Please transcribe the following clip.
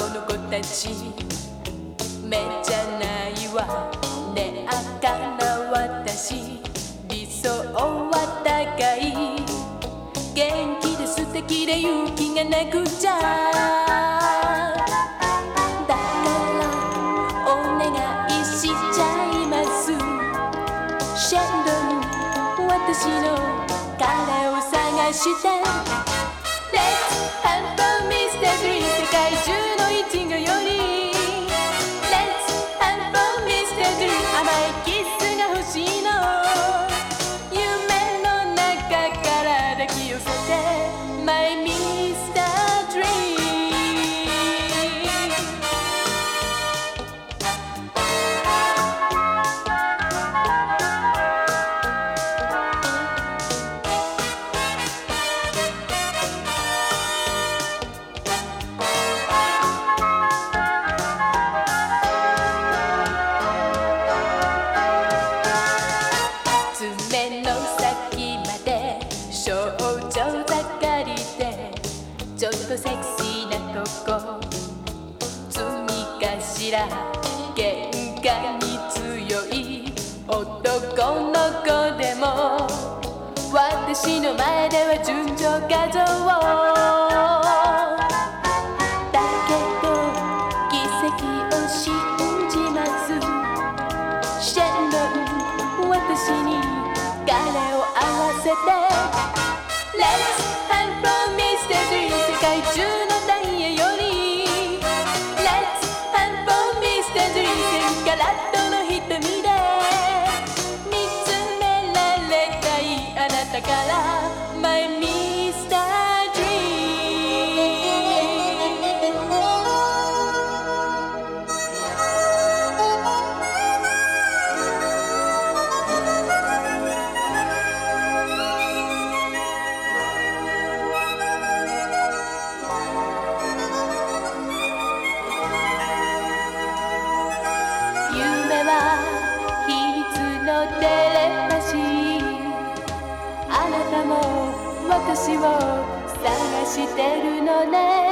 軽い男の子たち目じゃないわね赤な私理想は高い。元気で素敵で勇気がなくちゃだからお願いしちゃいますシェンロン私の彼を探して。甘いとセクシーなとこ。罪かしら喧嘩に強い男の子でも。私の前では純情画像をいあなたから My Mr. を探してるのね。